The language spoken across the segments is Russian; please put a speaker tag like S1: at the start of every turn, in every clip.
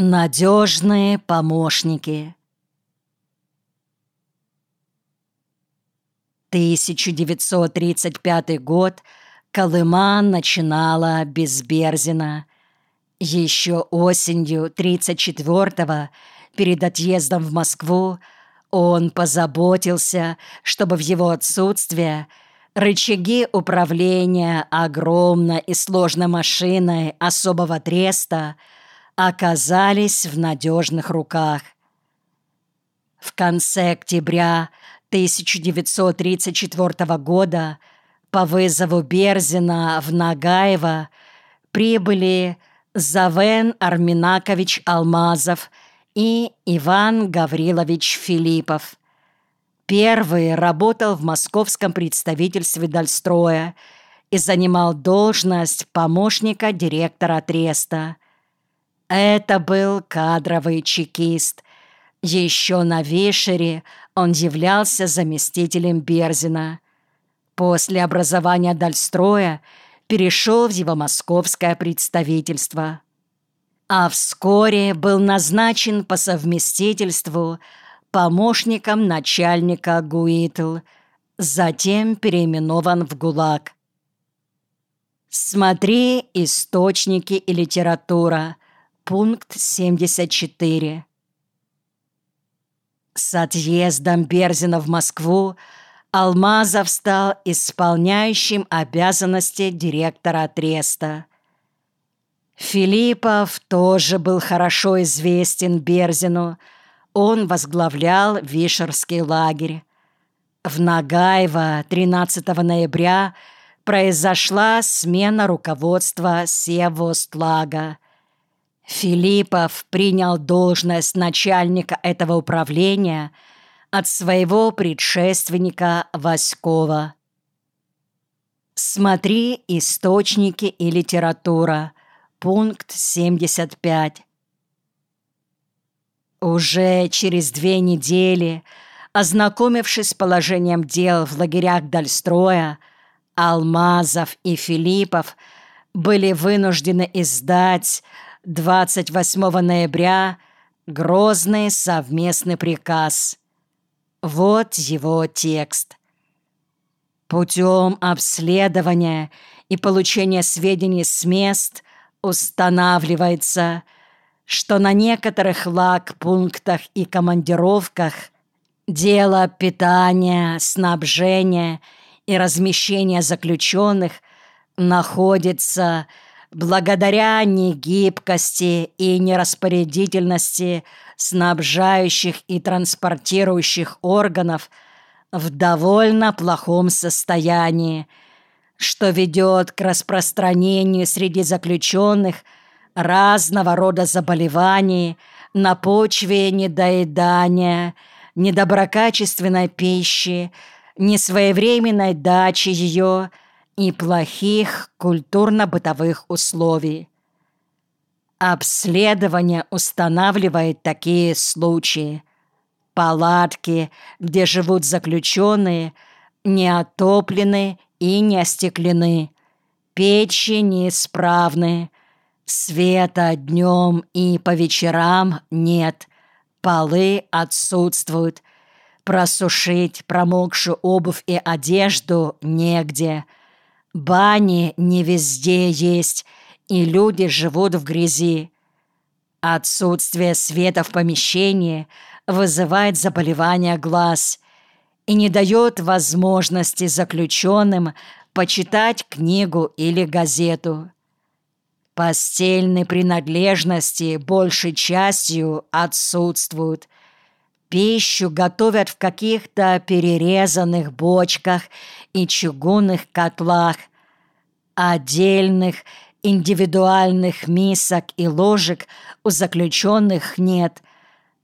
S1: Надежные помощники 1935 год Колыма начинала без Берзина. Еще осенью 34-го, перед отъездом в Москву, он позаботился, чтобы в его отсутствие рычаги управления огромной и сложной машиной особого треста – оказались в надежных руках. В конце октября 1934 года по вызову Берзина в Нагаево прибыли Завен Арминакович Алмазов и Иван Гаврилович Филиппов. Первый работал в московском представительстве Дальстроя и занимал должность помощника директора Треста – это был кадровый чекист. Еще на Вишере он являлся заместителем Берзина. После образования Дальстроя перешел в его московское представительство. А вскоре был назначен по совместительству помощником начальника ГУИТЛ, затем переименован в ГУЛАГ. Смотри источники и литература – Пункт 74. С отъездом Берзина в Москву Алмазов стал исполняющим обязанности директора Треста. Филиппов тоже был хорошо известен Берзину. Он возглавлял Вишерский лагерь. В Нагаево 13 ноября произошла смена руководства Севостлага. Филиппов принял должность начальника этого управления от своего предшественника Васькова. Смотри источники и литература. Пункт 75. Уже через две недели, ознакомившись с положением дел в лагерях Дальстроя, Алмазов и Филиппов были вынуждены издать 28 ноября Грозный совместный приказ. Вот его текст. Путем обследования и получения сведений с мест устанавливается, что на некоторых лагпунктах и командировках дело питания, снабжения и размещения заключенных находится благодаря негибкости и нераспорядительности снабжающих и транспортирующих органов в довольно плохом состоянии, что ведет к распространению среди заключенных разного рода заболеваний на почве недоедания, недоброкачественной пищи, несвоевременной дачи ее – и плохих культурно-бытовых условий. Обследование устанавливает такие случаи. Палатки, где живут заключенные, не отоплены и не остеклены. Печи неисправны. Света днем и по вечерам нет. Полы отсутствуют. Просушить промокшую обувь и одежду негде – Бани не везде есть, и люди живут в грязи. Отсутствие света в помещении вызывает заболевание глаз и не дает возможности заключенным почитать книгу или газету. Постельные принадлежности большей частью отсутствуют. Пищу готовят в каких-то перерезанных бочках и чугунных котлах, Отдельных индивидуальных мисок и ложек у заключенных нет,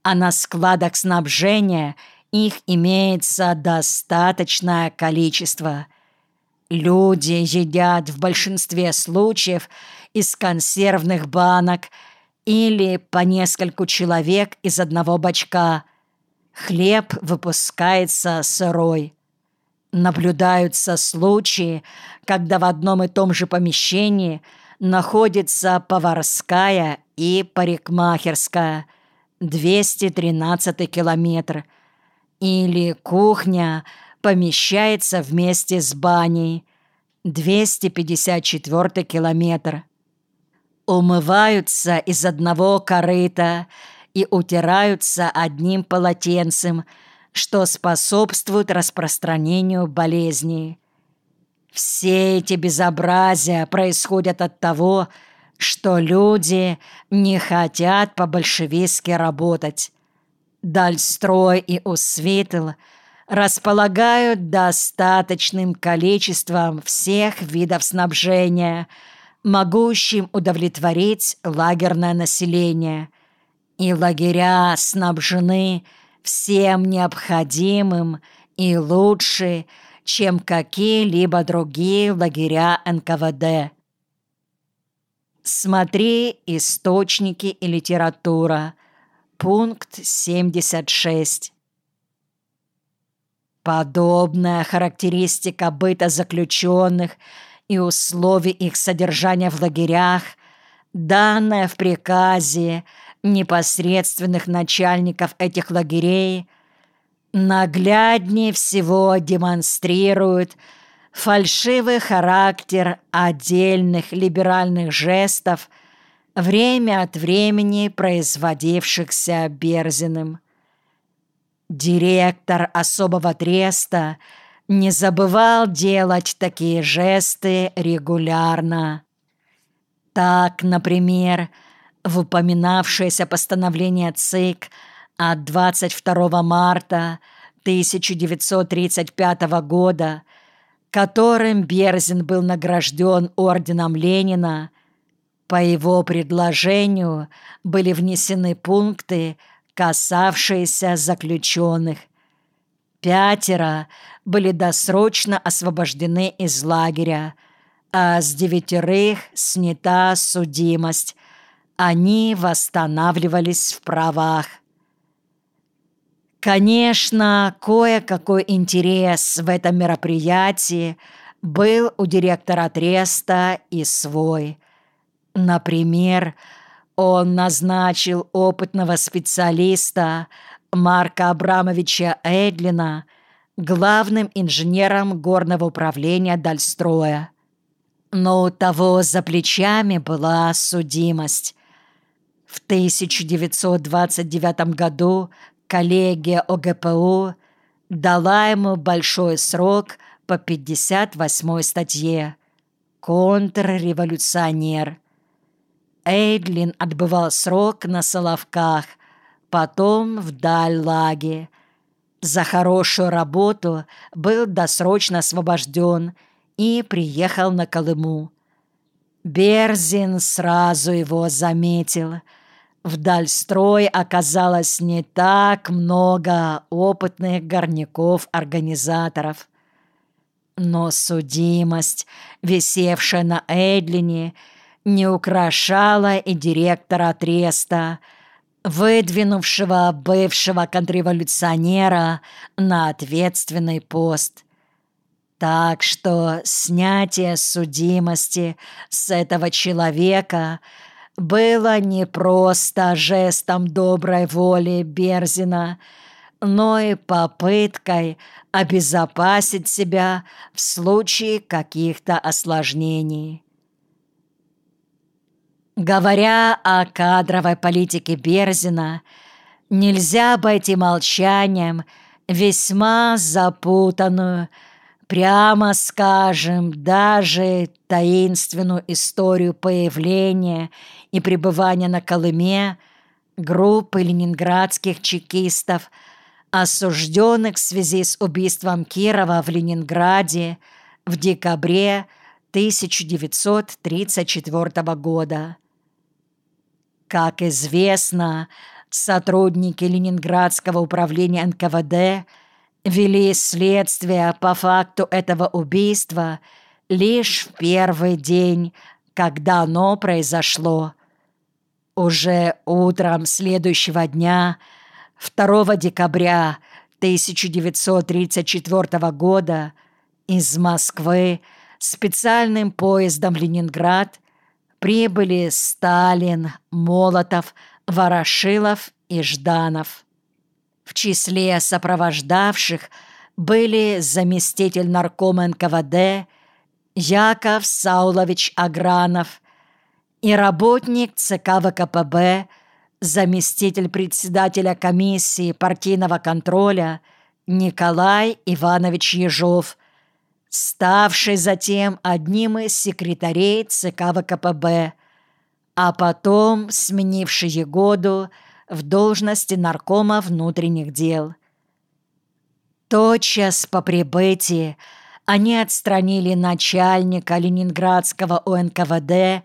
S1: а на складах снабжения их имеется достаточное количество. Люди едят в большинстве случаев из консервных банок или по нескольку человек из одного бачка. Хлеб выпускается сырой. Наблюдаются случаи, когда в одном и том же помещении находится поварская и парикмахерская, 213 километр. Или кухня помещается вместе с баней, 254 километр. Умываются из одного корыта и утираются одним полотенцем, что способствует распространению болезней. Все эти безобразия происходят от того, что люди не хотят по-большевистски работать. Дальстрой и Усвитл располагают достаточным количеством всех видов снабжения, могущим удовлетворить лагерное население. И лагеря снабжены всем необходимым и лучше – чем какие-либо другие лагеря НКВД. Смотри источники и литература. Пункт 76. Подобная характеристика быта заключенных и условий их содержания в лагерях, данная в приказе непосредственных начальников этих лагерей, нагляднее всего демонстрирует фальшивый характер отдельных либеральных жестов, время от времени производившихся Берзиным. Директор особого треста не забывал делать такие жесты регулярно. Так, например, в упоминавшееся постановление ЦИК – от 22 марта 1935 года, которым Берзин был награжден орденом Ленина, по его предложению были внесены пункты, касавшиеся заключенных. Пятеро были досрочно освобождены из лагеря, а с девятерых снята судимость. Они восстанавливались в правах. Конечно, кое-какой интерес в этом мероприятии был у директора Треста и свой. Например, он назначил опытного специалиста Марка Абрамовича Эдлина главным инженером горного управления Дальстроя. Но у того за плечами была судимость. В 1929 году коллегия ОГПУ дала ему большой срок по 58-й статье «Контрреволюционер». Эйдлин отбывал срок на Соловках, потом в Даль-Лаге. За хорошую работу был досрочно освобожден и приехал на Колыму. Берзин сразу его заметил – в Дальстрой оказалось не так много опытных горняков-организаторов. Но судимость, висевшая на Эдлине, не украшала и директора Треста, выдвинувшего бывшего контрреволюционера на ответственный пост. Так что снятие судимости с этого человека – было не просто жестом доброй воли Берзина, но и попыткой обезопасить себя в случае каких-то осложнений. Говоря о кадровой политике Берзина, нельзя обойти молчанием весьма запутанную, прямо скажем, даже таинственную историю появления и пребывания на Колыме группы ленинградских чекистов, осужденных в связи с убийством Кирова в Ленинграде в декабре 1934 года. Как известно, сотрудники Ленинградского управления НКВД – вели следствие по факту этого убийства лишь в первый день, когда оно произошло. Уже утром следующего дня, 2 декабря 1934 года, из Москвы специальным поездом в Ленинград прибыли Сталин, Молотов, Ворошилов и Жданов. В числе сопровождавших были заместитель наркома НКВД Яков Саулович Агранов и работник ЦК ВКПБ, заместитель председателя комиссии партийного контроля Николай Иванович Ежов, ставший затем одним из секретарей ЦК ВКПБ, а потом сменивший Егоду в должности наркома внутренних дел. Тотчас по прибытии они отстранили начальника Ленинградского УНКВД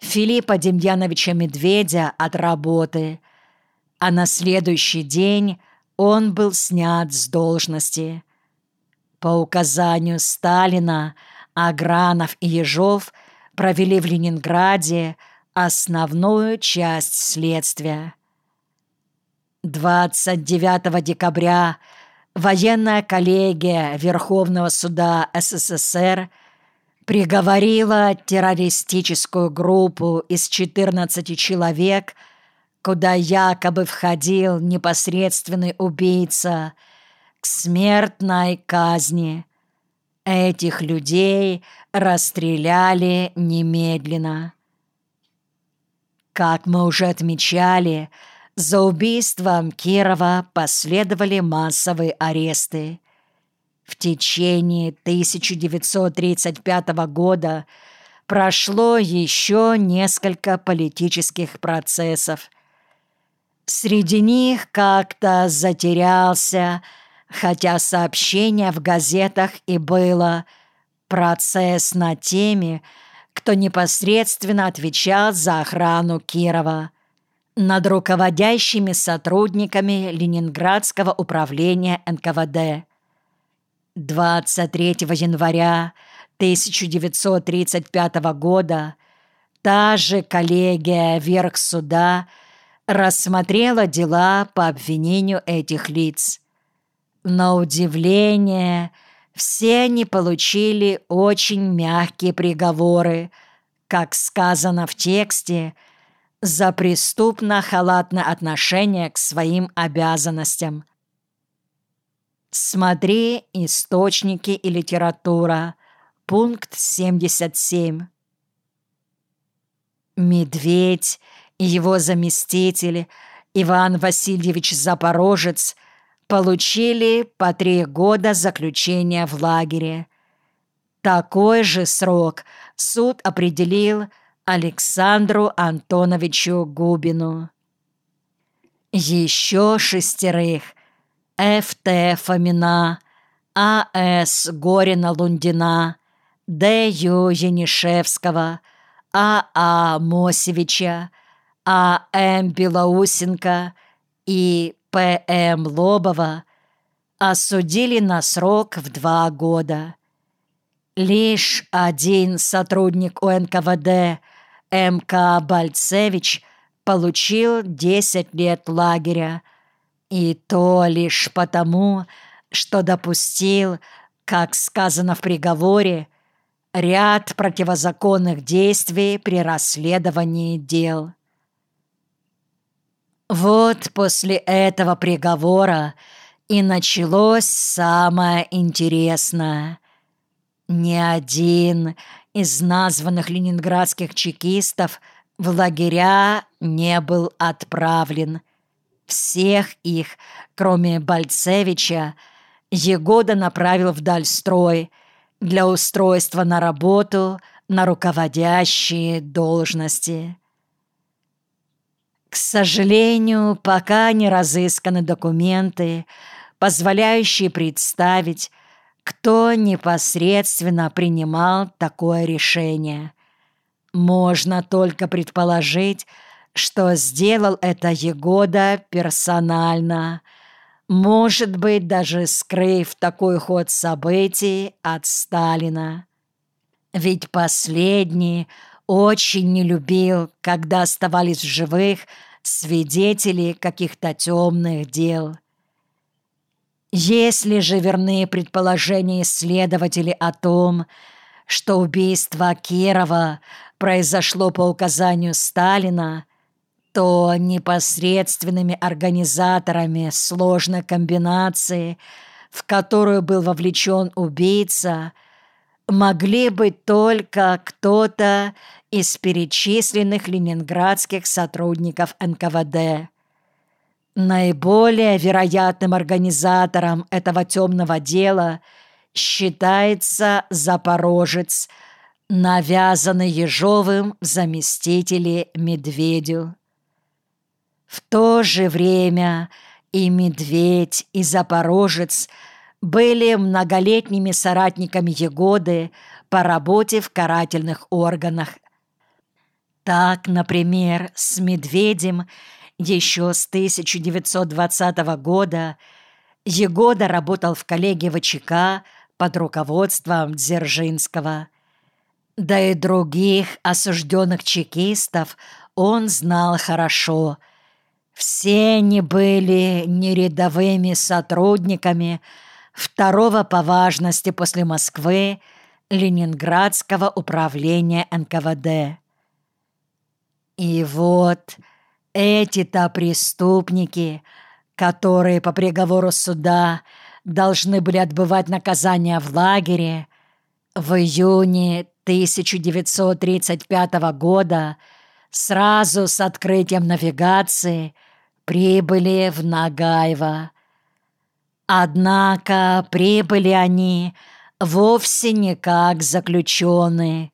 S1: Филиппа Демьяновича Медведя от работы, а на следующий день он был снят с должности. По указанию Сталина Агранов и Ежов провели в Ленинграде основную часть следствия. 29 декабря военная коллегия Верховного суда СССР приговорила террористическую группу из 14 человек, куда якобы входил непосредственный убийца, к смертной казни. Этих людей расстреляли немедленно. Как мы уже отмечали, за убийством Кирова последовали массовые аресты. В течение 1935 года прошло еще несколько политических процессов. Среди них как-то затерялся, хотя сообщение в газетах и было, процесс над теми, кто непосредственно отвечал за охрану Кирова – над руководящими сотрудниками Ленинградского управления НКВД. 23 января 1935 года та же коллегия Верхсуда рассмотрела дела по обвинению этих лиц. На удивление, все они получили очень мягкие приговоры, как сказано в тексте – за преступно-халатное отношение к своим обязанностям. Смотри источники и литература. Пункт 77. Медведь и его заместитель Иван Васильевич Запорожец получили по три года заключения в лагере. Такой же срок суд определил – Александру Антоновичу Губину. Еще шестерых Ф.Т. Фомина, А.С. Горина-Лундина, Д.Ю. Янишевского, А.А. Мосевича, А.М. Белоусенко и П.М. Лобова осудили на срок в два года. Лишь один сотрудник УНКВД М.К. Бальцевич получил 10 лет лагеря, и то лишь потому, что допустил, как сказано в приговоре, ряд противозаконных действий при расследовании дел. Вот после этого приговора и началось самое интересное. Ни один из названных ленинградских чекистов в лагеря не был отправлен. Всех их, кроме Бальцевича, Егода направил в Дальстрой для устройства на работу на руководящие должности. К сожалению, пока не разысканы документы, позволяющие представить, кто непосредственно принимал такое решение. Можно только предположить, что сделал это Егода персонально, может быть, даже скрыв такой ход событий от Сталина. Ведь последний очень не любил, когда оставались в живых свидетели каких-то темных дел. Если же верны предположения исследователей о том, что убийство Кирова произошло по указанию Сталина, то непосредственными организаторами сложной комбинации, в которую был вовлечен убийца, могли быть только кто-то из перечисленных ленинградских сотрудников НКВД. Наиболее вероятным организатором этого темного дела считается запорожец, навязанный Ежовым в заместителе Медведю. В то же время и Медведь, и Запорожец были многолетними соратниками Егоды по работе в карательных органах. Так, например, с Медведем еще с 1920 года Егода работал в коллегии ВЧК под руководством Дзержинского. Да и других осужденных чекистов он знал хорошо – все они были не рядовыми сотрудниками второго по важности после Москвы Ленинградского управления НКВД. И вот эти-то преступники, которые по приговору суда должны были отбывать наказание в лагере, в июне 1935 года сразу с открытием навигации прибыли в Нагаево. Однако прибыли они вовсе не как заключенные.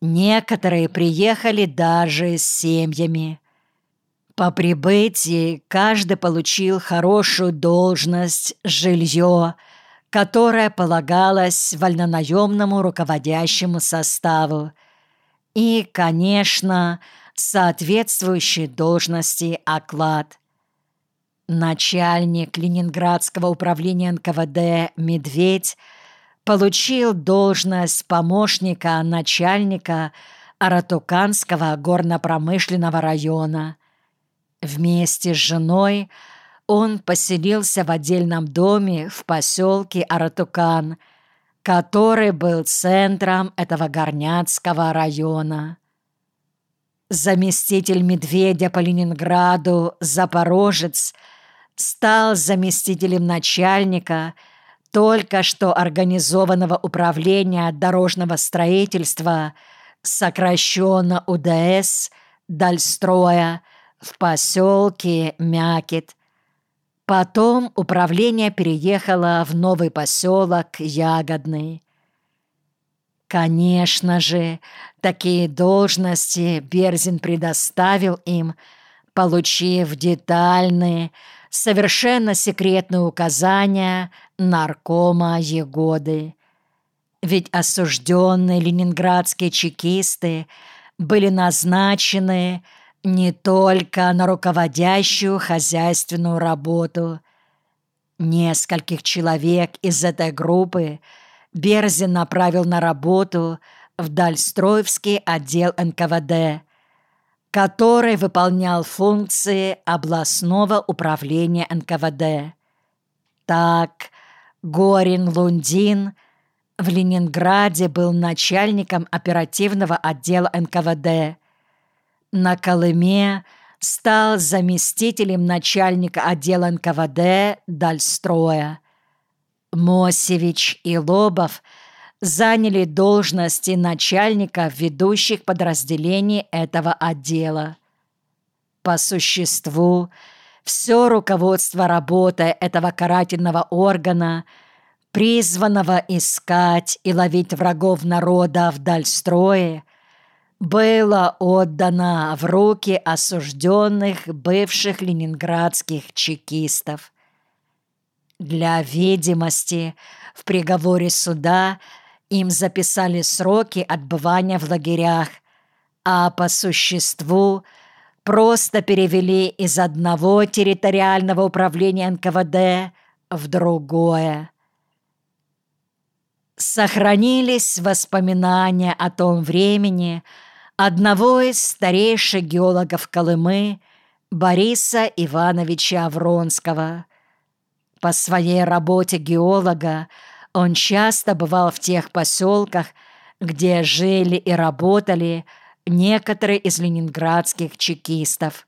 S1: Некоторые приехали даже с семьями. По прибытии каждый получил хорошую должность, жилье, которое полагалось вольнонаемному руководящему составу. И, конечно, соответствующей должности оклад. Начальник Ленинградского управления НКВД «Медведь» получил должность помощника начальника Аратуканского горно-промышленного района. Вместе с женой. Он поселился в отдельном доме в поселке Аратукан, который был центром этого горняцкого района. Заместитель Медведя по Ленинграду, Запорожец, стал заместителем начальника только что организованного управления дорожного строительства, сокращенно УДС, Дальстроя, в поселке Мякет. Потом управление переехало в новый поселок Ягодный. Конечно же, такие должности Берзин предоставил им, получив детальные, совершенно секретные указания наркома Егоды. Ведь осужденные ленинградские чекисты были назначены не только на руководящую хозяйственную работу. Нескольких человек из этой группы – Берзин направил на работу в Дальстроевский отдел НКВД, который выполнял функции областного управления НКВД. Так, Горин-Лундин в Ленинграде был начальником оперативного отдела НКВД. На Колыме стал заместителем начальника отдела НКВД Дальстроя. Мосевич и Лобов заняли должности начальников ведущих подразделений этого отдела. По существу, все руководство работы этого карательного органа, призванного искать и ловить врагов народа вдаль строя, было отдано в руки осужденных бывших ленинградских чекистов. Для видимости в приговоре суда им записали сроки отбывания в лагерях, а по существу просто перевели из одного территориального управления НКВД в другое. Сохранились воспоминания о том времени одного из старейших геологов Колымы Бориса Ивановича Авронского – по своей работе геолога он часто бывал в тех поселках, где жили и работали некоторые из ленинградских чекистов,